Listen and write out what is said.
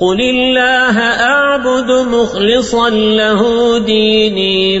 قل الله أعبد مخلصا له ديني